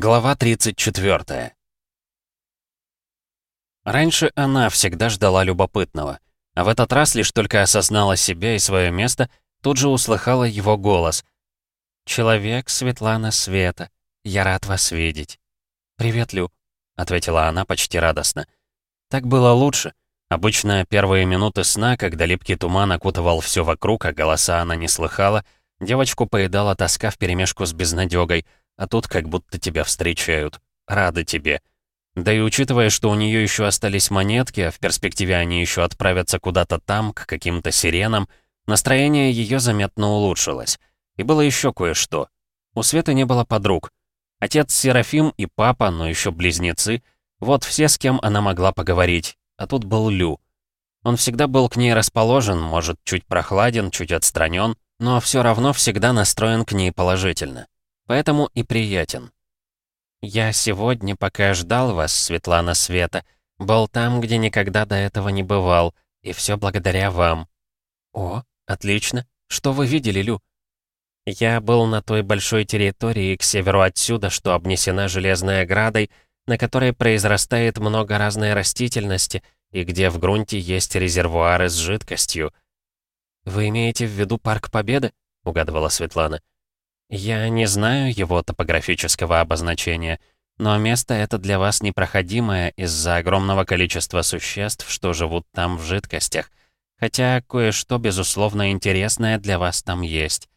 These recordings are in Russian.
Глава 34. Раньше она всегда ждала любопытного, а в этот раз лишь только осознала себя и свое место, тут же услыхала его голос. «Человек Светлана Света, я рад вас видеть». «Привет, Лю», — ответила она почти радостно. Так было лучше. Обычно первые минуты сна, когда липкий туман окутывал все вокруг, а голоса она не слыхала, девочку поедала тоска вперемешку с безнадёгой — а тут как будто тебя встречают. Рады тебе. Да и учитывая, что у нее еще остались монетки, а в перспективе они еще отправятся куда-то там, к каким-то сиренам, настроение ее заметно улучшилось. И было еще кое-что. У Светы не было подруг. Отец Серафим и папа, но еще близнецы. Вот все, с кем она могла поговорить. А тут был Лю. Он всегда был к ней расположен, может, чуть прохладен, чуть отстранен, но все равно всегда настроен к ней положительно поэтому и приятен. «Я сегодня, пока ждал вас, Светлана Света, был там, где никогда до этого не бывал, и все благодаря вам». «О, отлично. Что вы видели, Лю?» «Я был на той большой территории к северу отсюда, что обнесена железной оградой, на которой произрастает много разной растительности, и где в грунте есть резервуары с жидкостью». «Вы имеете в виду Парк Победы?» — угадывала Светлана. «Я не знаю его топографического обозначения, но место это для вас непроходимое из-за огромного количества существ, что живут там в жидкостях, хотя кое-что, безусловно, интересное для вас там есть».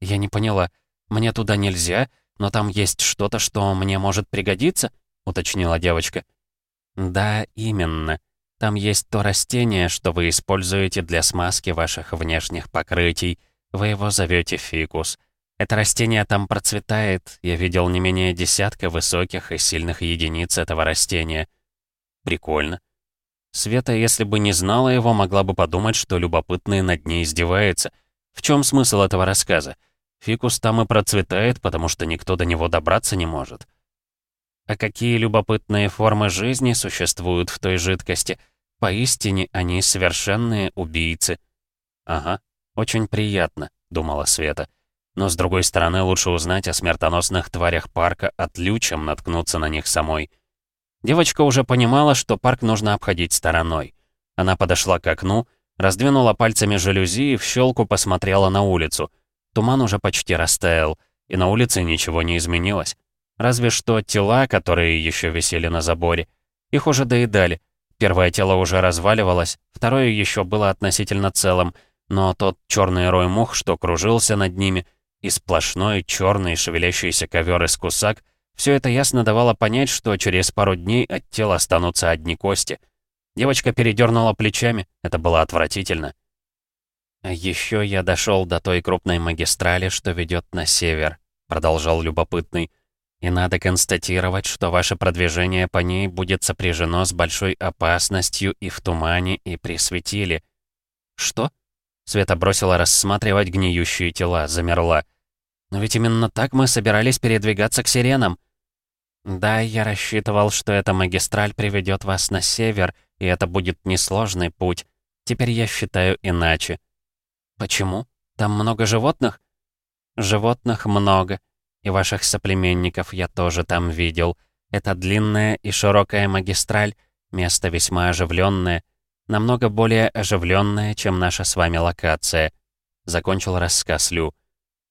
«Я не поняла. Мне туда нельзя, но там есть что-то, что мне может пригодиться?» — уточнила девочка. «Да, именно. Там есть то растение, что вы используете для смазки ваших внешних покрытий. Вы его зовете фикус». Это растение там процветает, я видел не менее десятка высоких и сильных единиц этого растения. Прикольно. Света, если бы не знала его, могла бы подумать, что любопытный над ней издевается. В чем смысл этого рассказа? Фикус там и процветает, потому что никто до него добраться не может. А какие любопытные формы жизни существуют в той жидкости? Поистине они совершенные убийцы. Ага, очень приятно, думала Света. Но с другой стороны, лучше узнать о смертоносных тварях парка от Лю, чем наткнуться на них самой. Девочка уже понимала, что парк нужно обходить стороной. Она подошла к окну, раздвинула пальцами жалюзи и в щелку посмотрела на улицу. Туман уже почти растаял, и на улице ничего не изменилось. Разве что тела, которые еще висели на заборе. Их уже доедали. Первое тело уже разваливалось, второе еще было относительно целым, но тот черный рой мух, что кружился над ними, и сплошной черный шевелящийся ковер из кусак, все это ясно давало понять, что через пару дней от тела останутся одни кости. Девочка передернула плечами, это было отвратительно. «А еще я дошел до той крупной магистрали, что ведет на север», продолжал любопытный. «И надо констатировать, что ваше продвижение по ней будет сопряжено с большой опасностью и в тумане, и при светиле». «Что?» Света бросила рассматривать гниющие тела, замерла. Но ведь именно так мы собирались передвигаться к сиренам. Да, я рассчитывал, что эта магистраль приведет вас на север, и это будет несложный путь. Теперь я считаю иначе. Почему? Там много животных? Животных много. И ваших соплеменников я тоже там видел. Это длинная и широкая магистраль, место весьма оживленное, намного более оживленное, чем наша с вами локация. Закончил рассказ Лю.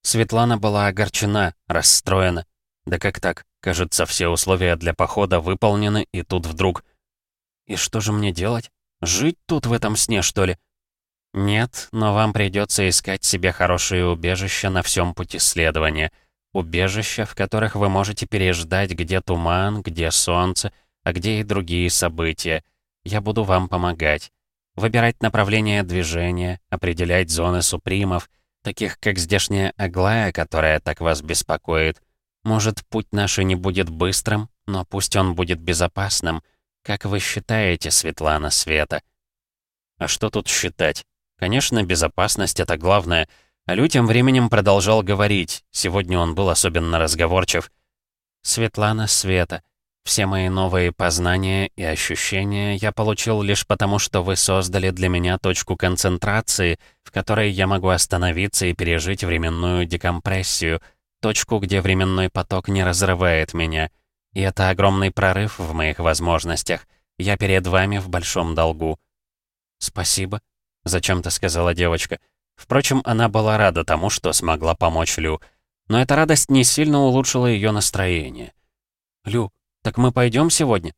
Светлана была огорчена, расстроена. Да как так? Кажется, все условия для похода выполнены, и тут вдруг... И что же мне делать? Жить тут в этом сне, что ли? Нет, но вам придется искать себе хорошие убежища на всем пути следования. Убежища, в которых вы можете переждать, где туман, где солнце, а где и другие события. Я буду вам помогать. Выбирать направление движения, определять зоны супримов — таких как здешняя Аглая, которая так вас беспокоит. Может, путь наш и не будет быстрым, но пусть он будет безопасным. Как вы считаете, Светлана Света? А что тут считать? Конечно, безопасность — это главное. А тем временем продолжал говорить. Сегодня он был особенно разговорчив. «Светлана Света, все мои новые познания и ощущения я получил лишь потому, что вы создали для меня точку концентрации, в которой я могу остановиться и пережить временную декомпрессию. точку, где временной поток не разрывает меня. И это огромный прорыв в моих возможностях. Я перед вами в большом долгу». «Спасибо», — зачем-то сказала девочка. Впрочем, она была рада тому, что смогла помочь Лю. Но эта радость не сильно улучшила ее настроение. «Лю, так мы пойдем сегодня?»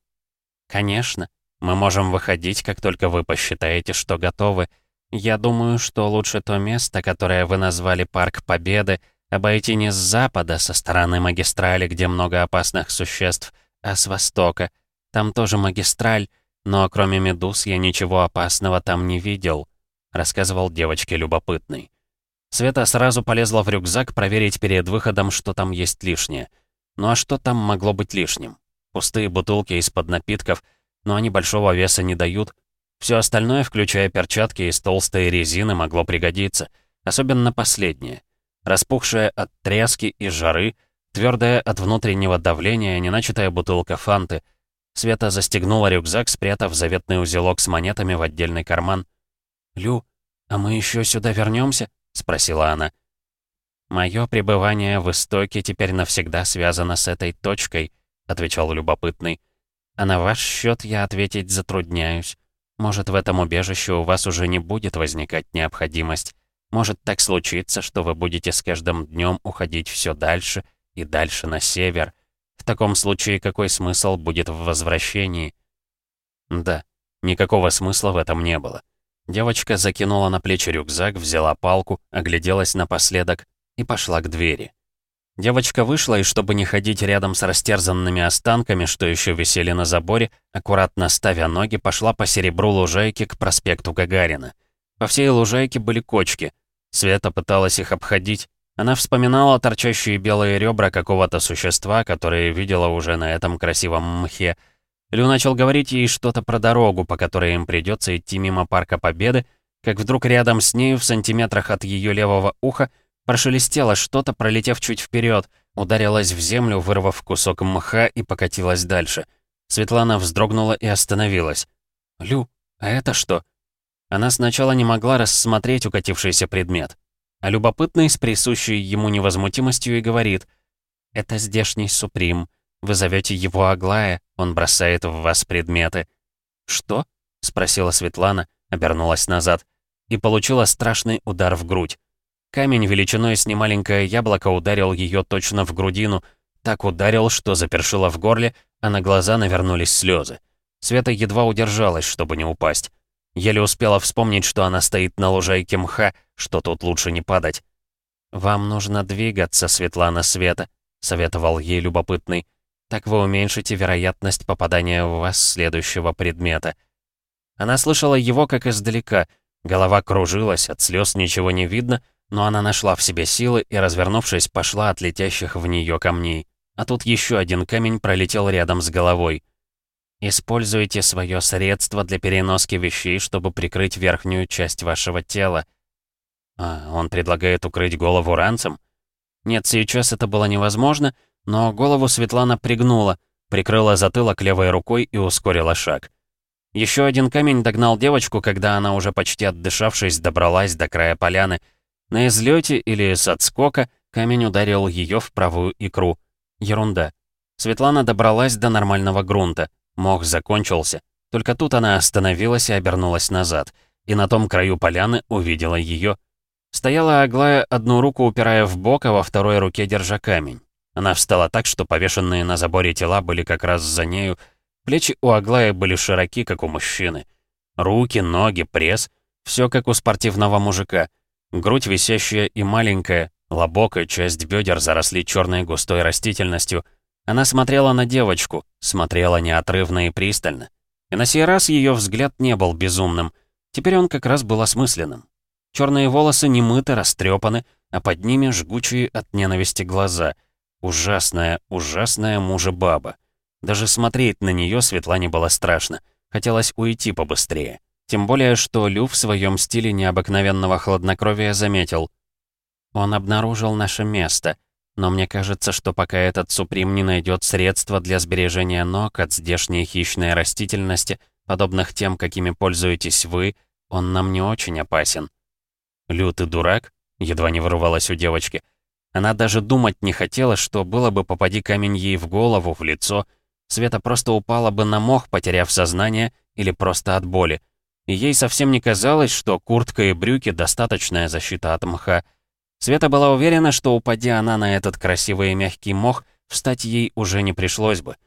«Конечно. Мы можем выходить, как только вы посчитаете, что готовы. Я думаю, что лучше то место, которое вы назвали Парк Победы, обойти не с запада, со стороны магистрали, где много опасных существ, а с востока. Там тоже магистраль, но кроме медуз я ничего опасного там не видел», — рассказывал девочке любопытный. Света сразу полезла в рюкзак проверить перед выходом, что там есть лишнее. Ну а что там могло быть лишним? Пустые бутылки из-под напитков, но они большого веса не дают. Все остальное, включая перчатки из толстой резины, могло пригодиться. Особенно последнее. Распухшая от тряски и жары, твердая от внутреннего давления, неначатая бутылка фанты. Света застегнула рюкзак, спрятав заветный узелок с монетами в отдельный карман. «Лю, а мы еще сюда вернемся? спросила она. «Мое пребывание в истоке теперь навсегда связано с этой точкой», — отвечал любопытный. «А на ваш счет я ответить затрудняюсь. Может, в этом убежище у вас уже не будет возникать необходимость. Может так случиться, что вы будете с каждым днем уходить все дальше и дальше на север. В таком случае какой смысл будет в возвращении?» Да, никакого смысла в этом не было. Девочка закинула на плечи рюкзак, взяла палку, огляделась напоследок и пошла к двери. Девочка вышла, и чтобы не ходить рядом с растерзанными останками, что еще висели на заборе, аккуратно ставя ноги, пошла по серебру лужайки к проспекту Гагарина. По всей лужайке были кочки. Света пыталась их обходить. Она вспоминала торчащие белые ребра какого-то существа, которое видела уже на этом красивом мхе. Лю начал говорить ей что-то про дорогу, по которой им придется идти мимо Парка Победы, как вдруг рядом с нею, в сантиметрах от ее левого уха, Прошелестело что-то, пролетев чуть вперед, ударилась в землю, вырвав кусок мха и покатилась дальше. Светлана вздрогнула и остановилась. «Лю, а это что?» Она сначала не могла рассмотреть укатившийся предмет. А любопытный, с присущей ему невозмутимостью, и говорит. «Это здешний Суприм. Вы зовете его Аглая, он бросает в вас предметы». «Что?» — спросила Светлана, обернулась назад и получила страшный удар в грудь. Камень величиной с немаленькое яблоко ударил ее точно в грудину, так ударил, что запершило в горле, а на глаза навернулись слезы. Света едва удержалась, чтобы не упасть. Еле успела вспомнить, что она стоит на лужайке мха, что тут лучше не падать. «Вам нужно двигаться, Светлана Света», — советовал ей любопытный. «Так вы уменьшите вероятность попадания в вас следующего предмета». Она слышала его как издалека. Голова кружилась, от слез ничего не видно — но она нашла в себе силы и, развернувшись, пошла от летящих в нее камней. А тут еще один камень пролетел рядом с головой. Используйте свое средство для переноски вещей, чтобы прикрыть верхнюю часть вашего тела. А, он предлагает укрыть голову ранцем? Нет, сейчас это было невозможно, но голову Светлана пригнула, прикрыла затылок левой рукой и ускорила шаг. Еще один камень догнал девочку, когда она уже почти отдышавшись добралась до края поляны — на излете или с отскока камень ударил ее в правую икру. Ерунда. Светлана добралась до нормального грунта. Мох закончился. Только тут она остановилась и обернулась назад. И на том краю поляны увидела ее. Стояла Аглая, одну руку упирая в бок, а во второй руке держа камень. Она встала так, что повешенные на заборе тела были как раз за нею. Плечи у Аглая были широки, как у мужчины. Руки, ноги, пресс — все как у спортивного мужика — Грудь висящая и маленькая, лобок и часть бедер заросли черной густой растительностью. Она смотрела на девочку, смотрела неотрывно и пристально. И на сей раз ее взгляд не был безумным. Теперь он как раз был осмысленным. Черные волосы не мыты, растрепаны, а под ними жгучие от ненависти глаза. Ужасная, ужасная мужа-баба. Даже смотреть на нее Светлане было страшно. Хотелось уйти побыстрее. Тем более, что Лю в своем стиле необыкновенного хладнокровия заметил. Он обнаружил наше место, но мне кажется, что пока этот Суприм не найдет средства для сбережения ног от здешней хищной растительности, подобных тем, какими пользуетесь вы, он нам не очень опасен. «Лю, ты дурак?» — едва не вырвалась у девочки. Она даже думать не хотела, что было бы попади камень ей в голову, в лицо. Света просто упала бы на мох, потеряв сознание, или просто от боли. И ей совсем не казалось, что куртка и брюки — достаточная защита от мха. Света была уверена, что упади она на этот красивый и мягкий мох, встать ей уже не пришлось бы.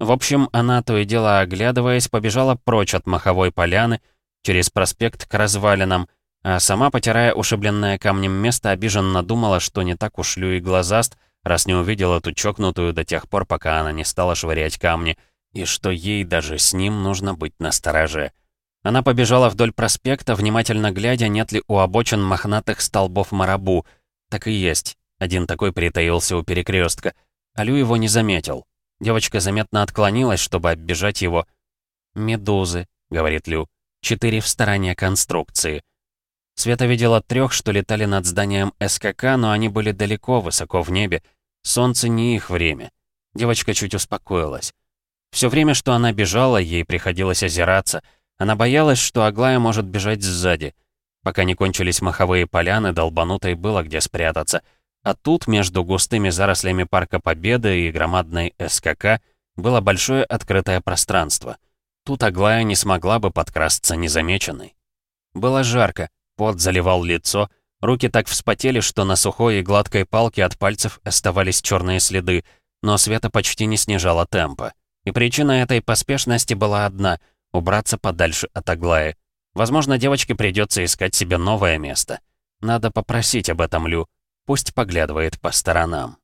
В общем, она, то и дело оглядываясь, побежала прочь от маховой поляны, через проспект к развалинам, а сама, потирая ушибленное камнем место, обиженно думала, что не так уж Лю и глазаст, раз не увидела эту чокнутую до тех пор, пока она не стала швырять камни, и что ей даже с ним нужно быть настороже. Она побежала вдоль проспекта, внимательно глядя, нет ли у обочин мохнатых столбов марабу. Так и есть. Один такой притаился у перекрестка. А Лю его не заметил. Девочка заметно отклонилась, чтобы оббежать его. «Медузы», — говорит Лю. «Четыре в стороне конструкции». Света видела трех, что летали над зданием СКК, но они были далеко, высоко в небе. Солнце не их время. Девочка чуть успокоилась. Все время, что она бежала, ей приходилось озираться. Она боялась, что Аглая может бежать сзади. Пока не кончились маховые поляны, долбанутой было где спрятаться. А тут, между густыми зарослями Парка Победы и громадной СКК, было большое открытое пространство. Тут Аглая не смогла бы подкрасться незамеченной. Было жарко, пот заливал лицо, руки так вспотели, что на сухой и гладкой палке от пальцев оставались черные следы, но Света почти не снижала темпа. И причина этой поспешности была одна — убраться подальше от Аглаи. Возможно, девочке придется искать себе новое место. Надо попросить об этом Лю. Пусть поглядывает по сторонам.